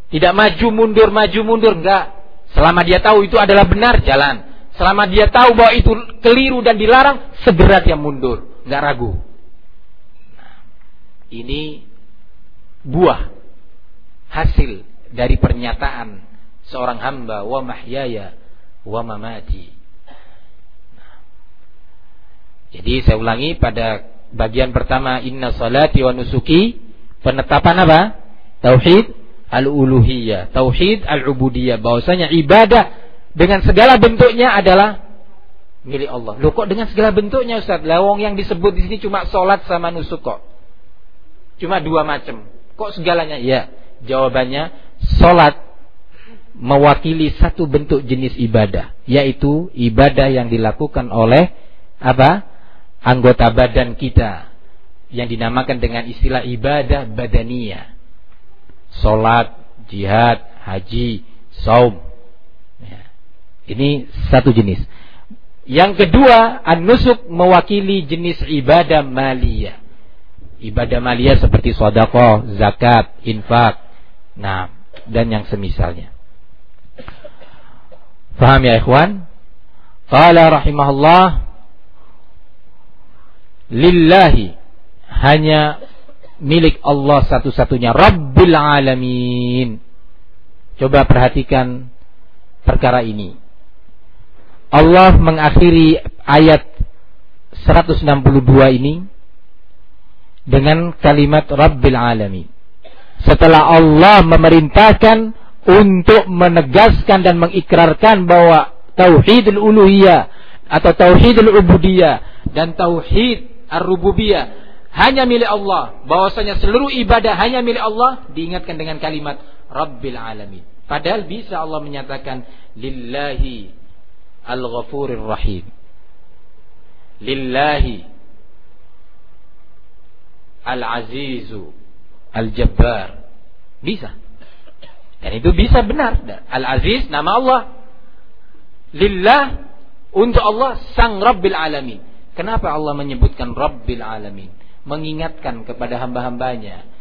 Tidak maju mundur maju mundur enggak Selama dia tahu itu adalah benar, jalan. Selama dia tahu bahwa itu keliru dan dilarang, segera dia mundur, nggak ragu. Nah, ini buah hasil dari pernyataan seorang hamba wa mahyaya wa mamati. Nah, jadi saya ulangi pada bagian pertama inna salati wa nusuki penetapan apa? Tauhid al-uluhiyah, tauhid al-ubudiyah, bahwasanya ibadah dengan segala bentuknya adalah milik Allah. Loh kok dengan segala bentuknya Ustaz? Lawong yang disebut di sini cuma salat sama nusuk kok. Cuma dua macam. Kok segalanya? Ya, jawabannya salat mewakili satu bentuk jenis ibadah, yaitu ibadah yang dilakukan oleh apa? anggota badan kita yang dinamakan dengan istilah ibadah badaniyah Sholat, jihad, haji, saum. Ya. Ini satu jenis. Yang kedua, an-nusuk mewakili jenis ibadah maliyah. Ibadah maliyah seperti sodako, zakat, infak. Nah, dan yang semisalnya. Faham ya ikhwan? Qala rahimahullah lillahi hanya milik Allah satu-satunya Rabbil Alamin. Coba perhatikan perkara ini. Allah mengakhiri ayat 162 ini dengan kalimat Rabbil Alamin. Setelah Allah memerintahkan untuk menegaskan dan mengikrarkan bahwa tauhidul uluhiyah atau tauhidul ubudiyah dan tauhid ar-rububiyah hanya milik Allah, bahwasanya seluruh ibadah hanya milik Allah diingatkan dengan kalimat Rabbil Alamin. Padahal bisa Allah menyatakan lillahi al-ghafurur rahim. Lillahi al-azizu al-jabbar. Bisa. Dan itu bisa benar. Al-aziz nama Allah. Lillah untuk Allah sang Rabbil Alamin. Kenapa Allah menyebutkan Rabbil Alamin? Mengingatkan kepada hamba-hambanya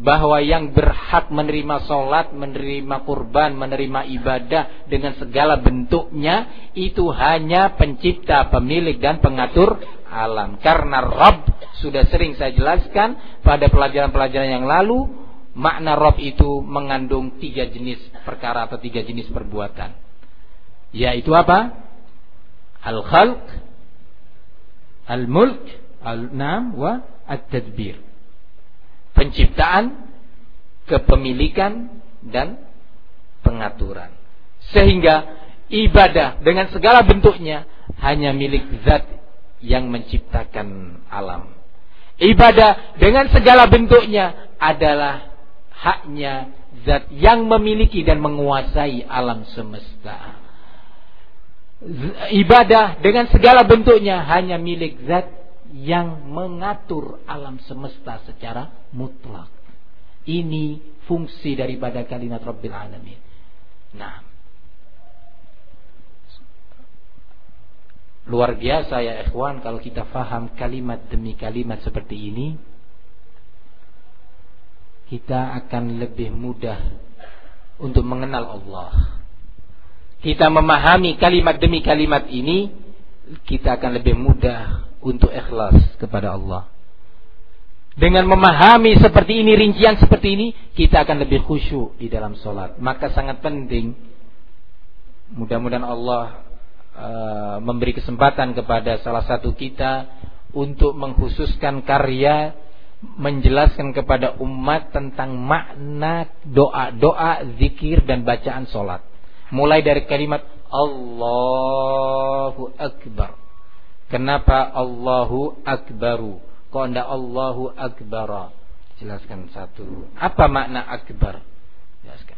bahwa yang berhak menerima sholat, menerima kurban, menerima ibadah dengan segala bentuknya itu hanya pencipta, pemilik dan pengatur alam. Karena Rabb sudah sering saya jelaskan pada pelajaran-pelajaran yang lalu, makna Rabb itu mengandung tiga jenis perkara atau tiga jenis perbuatan. Yaitu apa? Al-khalq, al-mulk, al-nam, wa at-tadbir penciptaan, kepemilikan dan pengaturan. Sehingga ibadah dengan segala bentuknya hanya milik zat yang menciptakan alam. Ibadah dengan segala bentuknya adalah haknya zat yang memiliki dan menguasai alam semesta. Ibadah dengan segala bentuknya hanya milik zat yang mengatur alam semesta secara mutlak. Ini fungsi daripada kalimat Rabbil Alamin. Nah, luar biasa ya ikhwan kalau kita faham kalimat demi kalimat seperti ini kita akan lebih mudah untuk mengenal Allah. Kita memahami kalimat demi kalimat ini, kita akan lebih mudah untuk ikhlas kepada Allah. Dengan memahami seperti ini, rincian seperti ini, kita akan lebih khusyuk di dalam sholat. Maka sangat penting, mudah-mudahan Allah uh, memberi kesempatan kepada salah satu kita untuk mengkhususkan karya menjelaskan kepada umat tentang makna doa-doa, zikir dan bacaan sholat. Mulai dari kalimat Allahu Akbar Kenapa Allahu Akbaru? Kok anda Allahu Akbara? Jelaskan satu. Apa makna akbar? Jelaskan.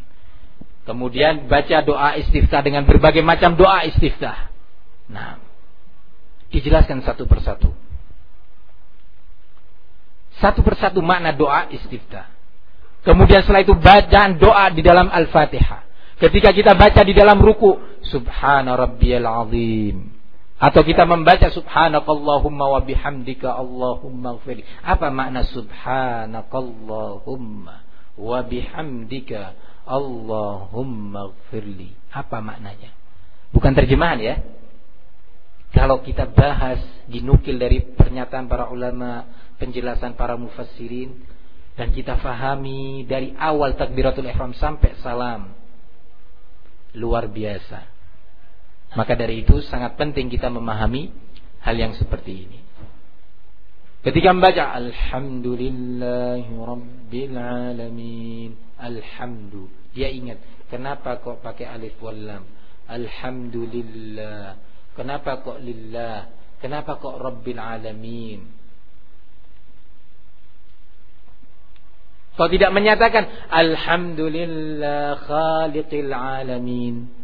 Kemudian baca doa istiftah dengan berbagai macam doa istiftah. Nah, dijelaskan satu persatu. Satu persatu makna doa istiftah. Kemudian setelah itu bacaan doa di dalam Al-Fatihah. Ketika kita baca di dalam ruku, Subhana rabbiyal azim. Atau kita membaca subhanakallahumma wa bihamdika Allahumma gfirli. Apa makna subhanakallahumma wa bihamdika Allahumma gfirli? Apa maknanya? Bukan terjemahan ya. Kalau kita bahas dinukil dari pernyataan para ulama, penjelasan para mufassirin dan kita fahami dari awal takbiratul ihram sampai salam luar biasa maka dari itu sangat penting kita memahami hal yang seperti ini. Ketika membaca Alhamdulillahi Rabbil Alamin. Alhamdu. Dia ingat Kenapa kok pakai alif wal lam? Alhamdulillah. Kenapa kok lillah? Kenapa kok Rabbil Alamin? Kau tidak menyatakan Alhamdulillah Khaliqil Alamin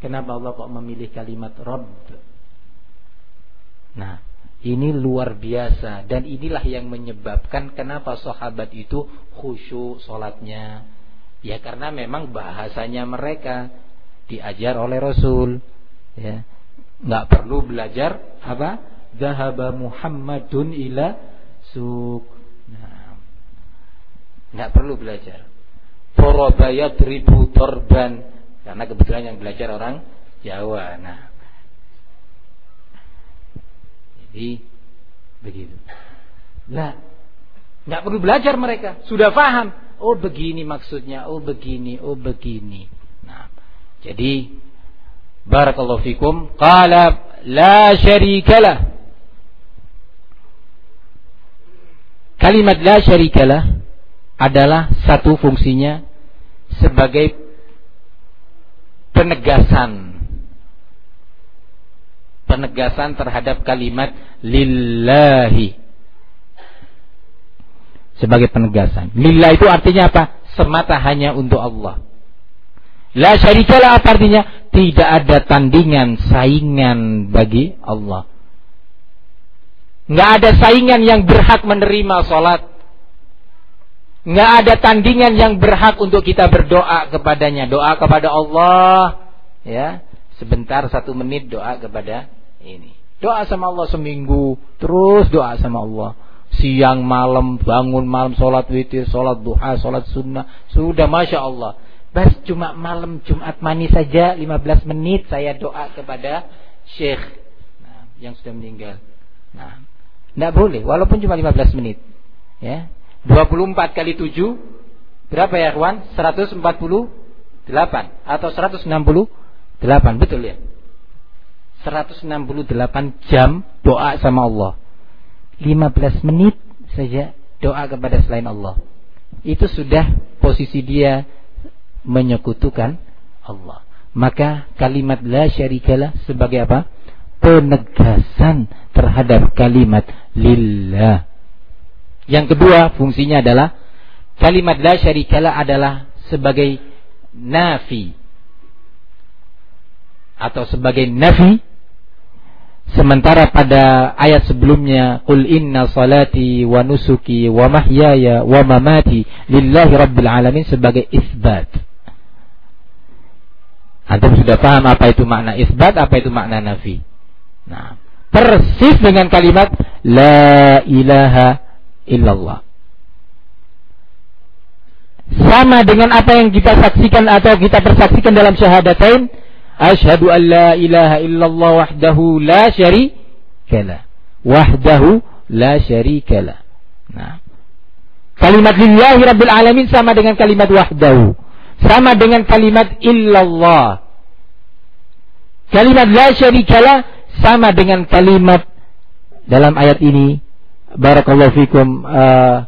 Kenapa Allah kok memilih kalimat Rabb? Nah, ini luar biasa dan inilah yang menyebabkan kenapa sahabat itu khusyuk sholatnya. Ya karena memang bahasanya mereka diajar oleh Rasul. Ya, nggak perlu belajar apa? Zahaba Muhammadun ila suk. Nah, nggak perlu belajar. Torobayat ribu torban karena kebetulan yang belajar orang Jawa. Nah. Jadi begitu. Nah, nggak perlu belajar mereka, sudah paham. Oh begini maksudnya, oh begini, oh begini. Nah, jadi barakallahu fikum. Qala la syarikalah. Kalimat la syarikalah adalah satu fungsinya sebagai penegasan penegasan terhadap kalimat lillahi sebagai penegasan. Lillah itu artinya apa? Semata hanya untuk Allah. La syarikalah apa artinya? Tidak ada tandingan, saingan bagi Allah. Nggak ada saingan yang berhak menerima sholat. Nggak ada tandingan yang berhak untuk kita berdoa kepadanya. Doa kepada Allah. Ya, sebentar satu menit doa kepada ini. Doa sama Allah seminggu, terus doa sama Allah. Siang malam bangun malam sholat witir, sholat duha, sholat sunnah, sudah masya Allah. Bas cuma malam Jumat manis saja 15 menit saya doa kepada Syekh nah, yang sudah meninggal. Nah, tidak boleh walaupun cuma 15 menit. Ya. 24 kali 7 berapa ya, Wan? 148 atau 168, betul ya? 168 jam doa sama Allah. 15 menit saja doa kepada selain Allah. Itu sudah posisi dia menyekutukan Allah. Maka kalimat la syarikalah sebagai apa? Penegasan terhadap kalimat lillah. Yang kedua fungsinya adalah kalimat la syarikalah adalah sebagai nafi atau sebagai nafi Sementara pada ayat sebelumnya Qul inna salati wa nusuki wa mahyaya wa mamati lillahi rabbil alamin sebagai isbat. Anda sudah paham apa itu makna isbat, apa itu makna nafi. Nah, persis dengan kalimat la ilaha illallah. Sama dengan apa yang kita saksikan atau kita persaksikan dalam syahadatain Ashhadu an la ilaha illallah wahdahu la syarika Wahdahu la syarika Nah. Kalimat lillahi rabbil alamin sama dengan kalimat wahdahu. Sama dengan kalimat illallah. Kalimat la syarika sama dengan kalimat dalam ayat ini barakallahu fikum uh,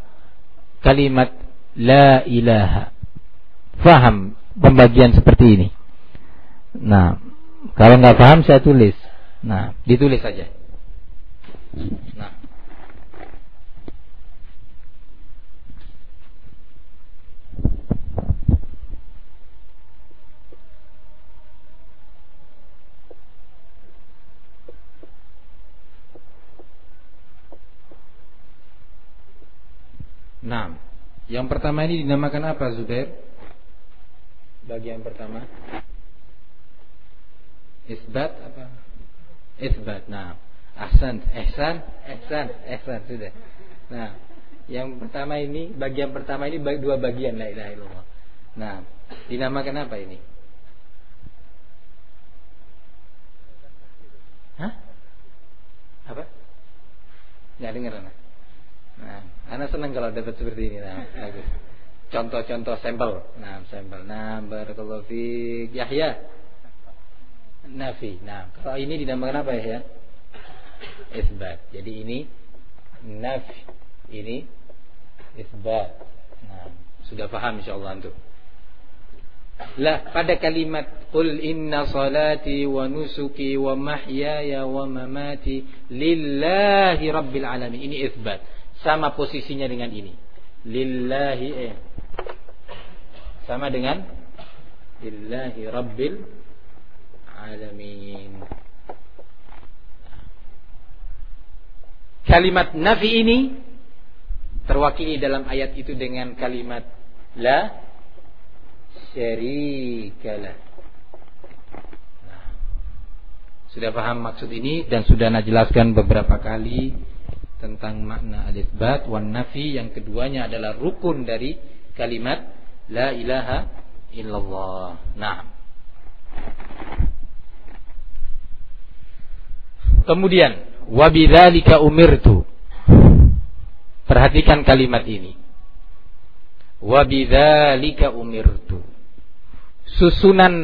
kalimat la ilaha. Faham pembagian seperti ini? Nah, kalau nggak paham saya tulis. Nah, ditulis saja. Nah. Nah, yang pertama ini dinamakan apa Zubair? Bagian pertama Isbat apa? Isbat. Nah, ahsan, ihsan, ihsan, ihsan sudah. Nah, yang pertama ini bagian pertama ini dua bagian la ilaha illallah. Nah, dinamakan apa ini? Hah? Apa? Nggak dengar anak. Nah, anak senang kalau dapat seperti ini. Nah, bagus. Contoh-contoh sampel. Nah, sampel. Nah, barakallahu fiik. Yahya nafi. Nah, kalau ini dinamakan apa ya? Isbat. Jadi ini nafi, ini isbat. Nah, sudah paham insyaallah antum. Lah pada kalimat Qul inna salati wa nusuki wa mahyaya wa mamati lillahi rabbil alamin. Ini isbat. Sama posisinya dengan ini. Lillahi eh. Sama dengan lillahi rabbil alamin. Kalimat nafi ini terwakili dalam ayat itu dengan kalimat la syarikalah. Nah, sudah paham maksud ini dan sudah Anda jelaskan beberapa kali tentang makna al-isbat wan nafi yang keduanya adalah rukun dari kalimat la ilaha illallah. Nah. Kemudian wabidzalika umirtu. Perhatikan kalimat ini. Wa bidzalika umirtu. Susunan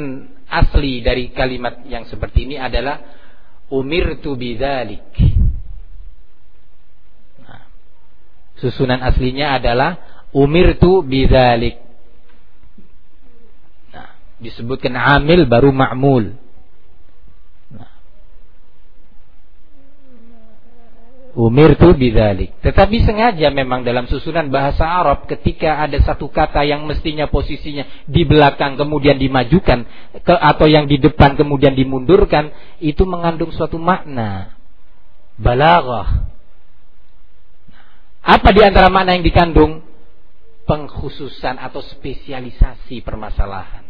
asli dari kalimat yang seperti ini adalah umirtu bidzalik. Nah, susunan aslinya adalah umirtu bidzalik. Nah, disebutkan amil baru ma'mul. Umir tu bidalik. Tetapi sengaja memang dalam susunan bahasa Arab ketika ada satu kata yang mestinya posisinya di belakang kemudian dimajukan ke, atau yang di depan kemudian dimundurkan itu mengandung suatu makna balaghah. Apa di antara makna yang dikandung? Pengkhususan atau spesialisasi permasalahan.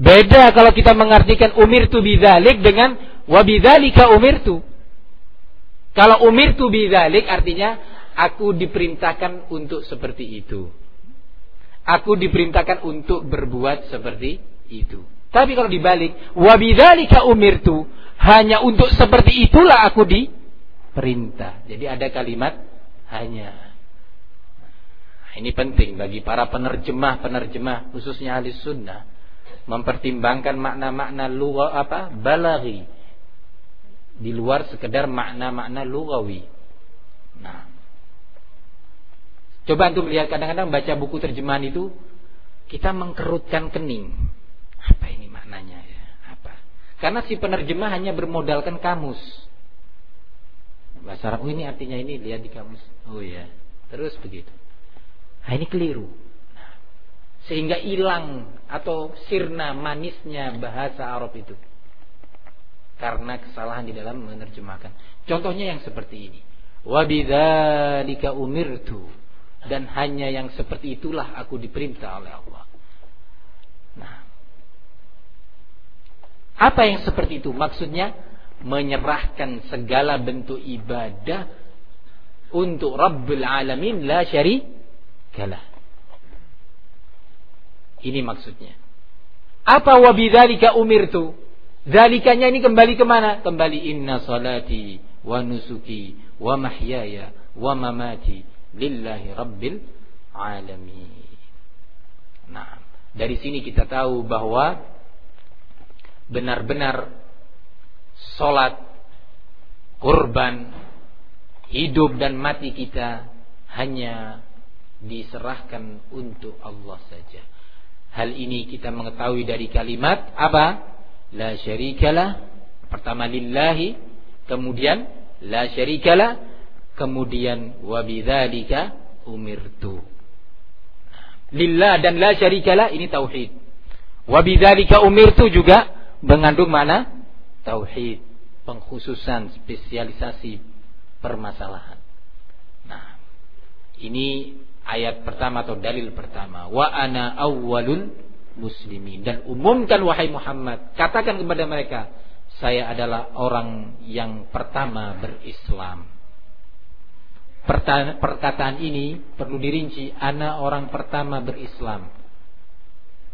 Beda kalau kita mengartikan umir tu bidalik dengan wabidalika umir tu. Kalau umir tu bidzalik artinya aku diperintahkan untuk seperti itu. Aku diperintahkan untuk berbuat seperti itu. Tapi kalau dibalik, wa bidzalika umirtu, hanya untuk seperti itulah aku diperintah. Jadi ada kalimat hanya. Nah, ini penting bagi para penerjemah-penerjemah khususnya ahli sunnah mempertimbangkan makna-makna lughah apa? balaghi di luar sekedar makna-makna lugawi. Nah, coba antum lihat kadang-kadang baca buku terjemahan itu kita mengkerutkan kening. Apa ini maknanya ya? Apa? Karena si penerjemah hanya bermodalkan kamus. Bahasa Arab, oh ini artinya ini lihat di kamus. Oh ya, terus begitu. Nah, ini keliru. Sehingga hilang atau sirna manisnya bahasa Arab itu karena kesalahan di dalam menerjemahkan. Contohnya yang seperti ini. Wa bidzalika umirtu dan hanya yang seperti itulah aku diperintah oleh Allah. Nah, apa yang seperti itu? Maksudnya menyerahkan segala bentuk ibadah untuk Rabbul Alamin la syarikalah. Ini maksudnya. Apa wabidzalika umirtu? Zalikanya ini kembali ke mana? Kembali inna salati wa nusuki wa mahyaya wa mamati lillahi rabbil alamin. Nah, dari sini kita tahu bahwa benar-benar solat, kurban, hidup dan mati kita hanya diserahkan untuk Allah saja. Hal ini kita mengetahui dari kalimat apa? la syarikalah pertama lillahi kemudian la syarikalah kemudian wabidzalika umirtu lillah dan la syarikalah ini tauhid wabidzalika umirtu juga mengandung mana tauhid pengkhususan spesialisasi permasalahan. Nah ini ayat pertama atau dalil pertama. Wa ana awwalul muslimin. Dan umumkan wahai Muhammad katakan kepada mereka saya adalah orang yang pertama berislam. Perkataan ini perlu dirinci. Ana orang pertama berislam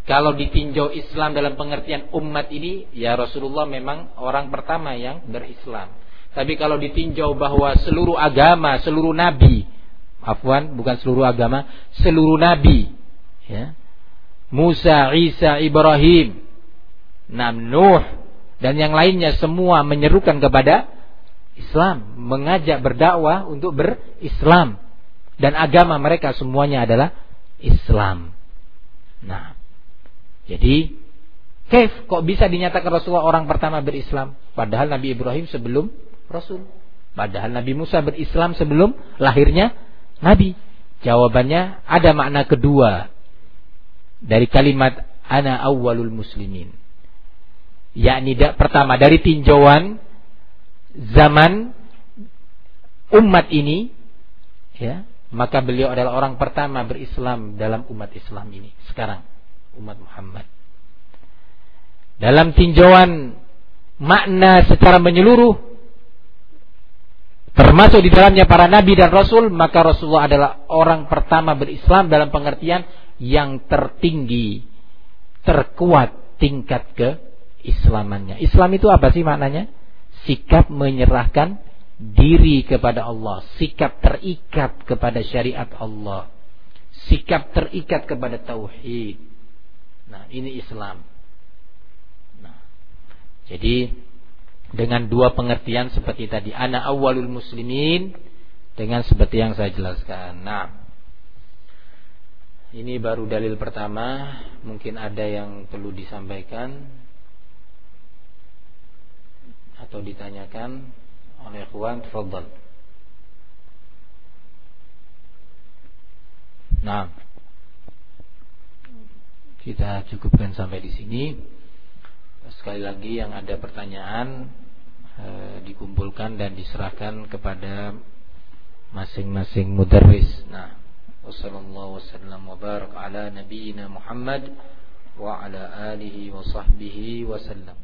kalau ditinjau Islam dalam pengertian umat ini ya Rasulullah memang orang pertama yang berislam tapi kalau ditinjau bahwa seluruh agama seluruh nabi afwan bukan seluruh agama seluruh nabi ya Musa, Isa, Ibrahim, Nam Nuh dan yang lainnya semua menyerukan kepada Islam, mengajak berdakwah untuk berislam dan agama mereka semuanya adalah Islam. Nah, jadi Kef kok bisa dinyatakan Rasulullah orang pertama berislam padahal Nabi Ibrahim sebelum Rasul. Padahal Nabi Musa berislam sebelum lahirnya Nabi. Jawabannya ada makna kedua dari kalimat ana awwalul muslimin. Yakni pertama dari tinjauan zaman umat ini ya, maka beliau adalah orang pertama berislam dalam umat Islam ini sekarang umat Muhammad. Dalam tinjauan makna secara menyeluruh termasuk di dalamnya para nabi dan rasul maka Rasulullah adalah orang pertama berislam dalam pengertian yang tertinggi, terkuat tingkat keislamannya. Islam itu apa sih maknanya? Sikap menyerahkan diri kepada Allah, sikap terikat kepada syariat Allah, sikap terikat kepada tauhid. Nah, ini Islam. Nah, jadi dengan dua pengertian seperti tadi, ana awalul muslimin dengan seperti yang saya jelaskan. Nah, ini baru dalil pertama, mungkin ada yang perlu disampaikan atau ditanyakan oleh ikhwan tafadhal Nah kita cukupkan sampai di sini. Sekali lagi yang ada pertanyaan eh, dikumpulkan dan diserahkan kepada masing-masing mudarris. Nah wasallallahu wasallam wa barak ala nabiyyina Muhammad wa ala alihi wa sahbihi wasallam